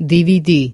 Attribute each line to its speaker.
Speaker 1: DVD